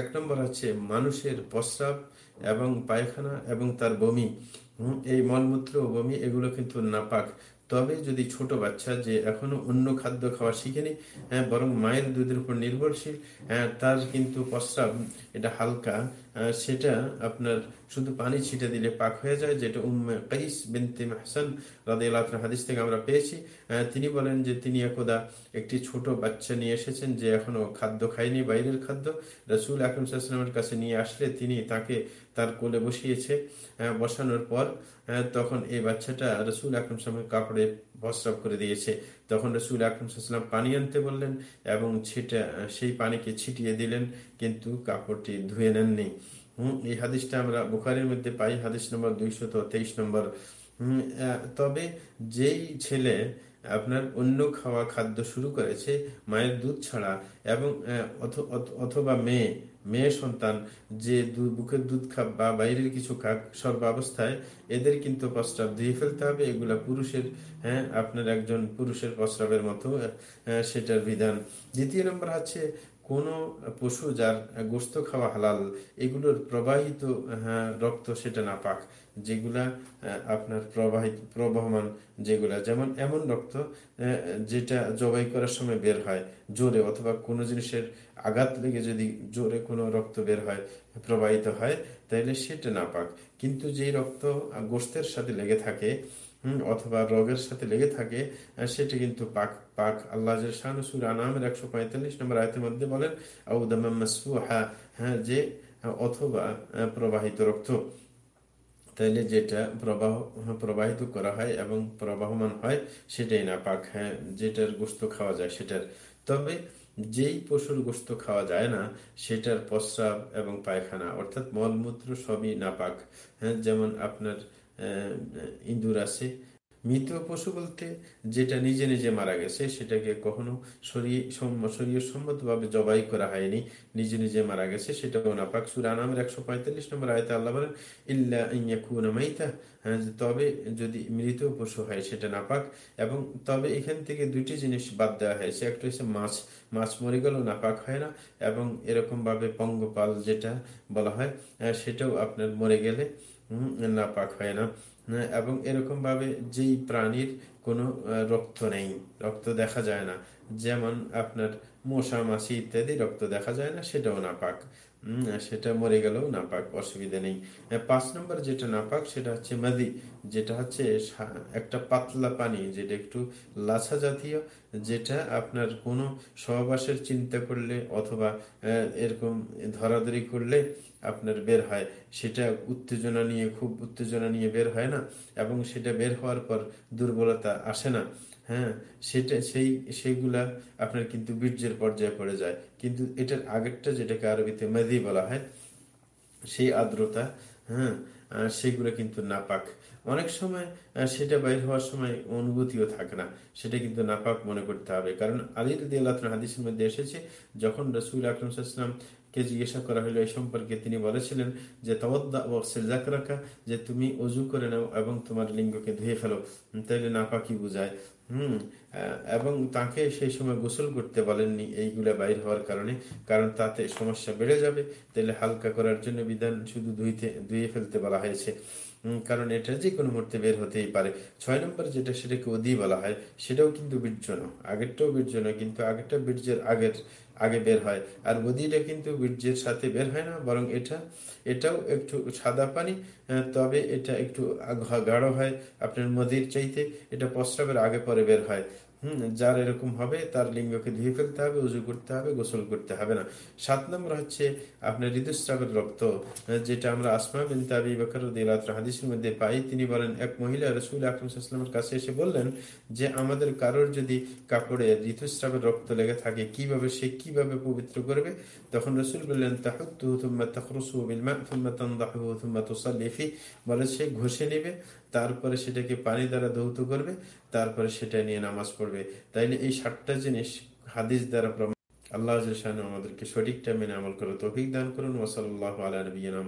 এক নম্বর আছে মানুষের প্রস্রাব এবং পায়খানা এবং তার বমি। এই মলমূত্র বমি, এগুলো কিন্তু নাপাক। তবে যদি ছোট বাচ্চা যে এখনও অন্য খাদ্য খাওয়া শিখেনি হ্যাঁ বরং মায়ের দুধের উপর নির্ভরশীল হ্যাঁ তার কিন্তু প্রস্রাব, এটা হালকা সেটা আপনার শুধু পানি ছিটে দিলে পাক হয়ে যায়, যেটা উম্মে কাইস বিনতে মাহসান রাদিয়াল্লাহু হাদিস থেকে আমরা পেয়েছি। তিনি বলেন যে তিনি একদা একটি ছোট বাচ্চা নিয়ে এসেছেন যে এখনও খাদ্য খায়নি, বাইরের খাদ্য। রসুল আকরম সাল্লামের কাছে নিয়ে আসলে তিনি তাকে তার কোলে বসিয়েছে বসানোর পর তখন এই বাচ্চাটা রসুল আকরম সালামের কাপড়ে প্রস্রাব করে দিয়েছে। তখন রসুল আকরম সাল্লাম পানি আনতে বললেন এবং ছিটা সেই পানিকে ছিটিয়ে দিলেন, কিন্তু কাপড়টি ধুয়ে নেননি। এই হাদিসটা আমরা বুখারের মধ্যে পাই, হাদিস নম্বর দুইশত তেইশ নম্বর। তবে যেই ছেলে আপনার অন্য খাওয়া খাদ্য শুরু করেছে, মায়ের দুধ ছাড়া, এবং অথবা মেয়ে মেয়ে সন্তান যে বুকের দুধ খাব বা বাইরের কিছু খাক, সর্বাবস্থায়, এদের কিন্তু প্রস্রাব দিয়ে ফেলতে হবে। এগুলা পুরুষের হ্যাঁ আপনার একজন পুরুষের প্রস্রাবের মতো সেটার বিধান। দ্বিতীয় নম্বর হচ্ছে কোন পশু যার গোস্ত খাওয়া হালাল এগুলোর প্রবাহিত হ্যাঁ, রক্ত সেটা না পাক যেগুলা আপনার প্রবাহিত প্রবাহমান যেগুলা। যেমন এমন রক্ত যেটা জবাই করার সময় বের হয় জোরে অথবা কোনো জিনিসের আঘাত লেগে যদি জোরে কোনো রক্ত বের হয় প্রবাহিত হয় তাহলে সেটা না পাক কিন্তু যেই রক্ত গোস্তের সাথে লেগে থাকে অথবা রোগের সাথে লেগে থাকে সেটি কিন্তু পাক পাক আল্লাহ শাহসুর আনামের একশো পঁয়তাল্লিশ নম্বর আয়তের মধ্যে বলেন হ্যাঁ যে, অথবা প্রবাহিত রক্ত। তাইলে যেটা প্রবাহ প্রবাহিত করা হয় এবং প্রবাহমান হয়, সেটাই না পাক হ্যাঁ যেটার গোস্ত খাওয়া যায় সেটার। তবে যেই পশুর গোস্ত খাওয়া যায় না, সেটার প্রস্রাব এবং পায়খানা, অর্থাৎ মলমূত্র সবই নাপাক হ্যাঁ যেমন আপনার ইঁদুর আছে। মৃত পশু বলতে যেটা নিজে নিজে মারা গেছে, সেটাকে কখনো শরীয় ভাবে জবাই করা হয়নি, নিজে নিজে মারা গেছে, সেটাও নাপাক সুরানামের একশো পঁয়তাল্লিশ নম্বর আয়তা আল্লাহ বলেন, ইল্লা হ্যাঁ তবে যদি মৃত পশু হয় সেটা নাপাক। এবং তবে এখান থেকে দুইটি জিনিস বাদ দেওয়া হয়েছে, একটা হচ্ছে মাছ। মাছ মরে গেলেও নাপাক হয় না, এবং এরকম ভাবে পঙ্গপাল যেটা বলা হয়, সেটাও আপনার মরে গেলে। নাপাক হয় না। এবং এরকম ভাবে যেই প্রাণীর কোনো রক্ত নেই, রক্ত দেখা যায় না। যেমন আপনার মশা, মাছি ইত্যাদি, রক্ত দেখা যায় না, সেটাও নাপাক। সেটা মরে গেলেও নাপাক, অসুবিধা নেই। পাঁচ নম্বর যেটা নাপাক, সেটা হচ্ছে মাদি, যেটা হচ্ছে একটা পাতলা পানি, যেটা একটু লাছা জাতীয়, যেটা আপনার কোনো সহবাসের চিন্তা করলে অথবা এরকম ধরাধরি করলে আপনার বের হয়। সেটা উত্তেজনা নিয়ে, খুব উত্তেজনা নিয়ে বের হয় না, এবং সেটা বের হওয়ার পর দুর্বলতা আসে না। হ্যাঁ সেটা, সেই, সেইগুলা আপনার কিন্তু বীর্যের পর্যায়ে পড়ে যায়। কিন্তু এটার আগেরটা যেটাকে আরবিতে মেদি বলা হয়, সেই আর্দ্রতা হ্যাঁ সেগুলো কিন্তু নাপাক। অনেক সময় সেটা বাইর হওয়ার সময় অনুভূতিও থাকে না। সেটা কিন্তু নাপাক মনে করতে হবে। কারণ আলী রদি আল্লাহ হাদিসের মধ্যে এসেছে, যখন রসুল আকরম কে জিজ্ঞাসা করা হলো এই সম্পর্কে, তিনি বলেছিলেন যে রাখা যে তুমি অজু করে নাও এবং তোমার লিঙ্গকে ধুয়ে ফেলো। তাইলে নাপাকি বুঝায়। হম এবং তাকে সেই সময় গোসল করতে বলেননি, এইগুলা বাইর হওয়ার কারণে, কারণ তাতে সমস্যা বেড়ে যাবে। তাহলে হালকা করার জন্য বিধান শুধু ধুইতে, ধুয়ে ফেলতে বলা হয়েছে। কারণ এটা যে কোনো মুহূর্তে বের হতেই পারে। ছয় নম্বর যেটা সেটাকে অদি বলা হয়, সেটাও কিন্তু বীর্য আগেরটাও বীর্য নয়, কিন্তু আগেরটা বীর্যের আগের, আগে বের হয়। আর অধিটা কিন্তু বীর্যের সাথে বের হয় না, বরং এটা, এটাও একটু সাদা পানি তবে এটা একটু গাঢ় হয়। আপনার মদির চাইতে এটা প্রস্রাবের আগে পরে বের হয়। যার এরকম হবে, তার লিঙ্গকে ধুয়ে ফেলতে হবে, উজু করতে হবে, গোসল করতে হবে না। সাত নম্বর হচ্ছে আপনার ঋতুস্রাবের রক্ত, যেটা আমরা আসমা বিন তাবি বকর হাদিসের মধ্যে পাই। তিনি বলেন, এক মহিলা রসুল আকরমের কাছে এসে বললেন যে, আমাদের কারোর যদি কাপড়ে ঋতুস্রাবের রক্ত লেগে থাকে, কীভাবে সে কীভাবে পবিত্র করবে? তখন রসুল বললেন বলে, সে ঘষে নেবে তারপরে সেটাকে পানি দ্বারা দৌত করবে, তারপরে সেটা নিয়ে নামাজ পড়বে। তাইলে এই সাতটা জিনিস হাদিস দ্বারা প্রমাণ আল্লাহ আমাদেরকে সঠিকটা মেনে আমল করে তৌফিক দান করুন। ওসল আল্লাহ আলা নবীনা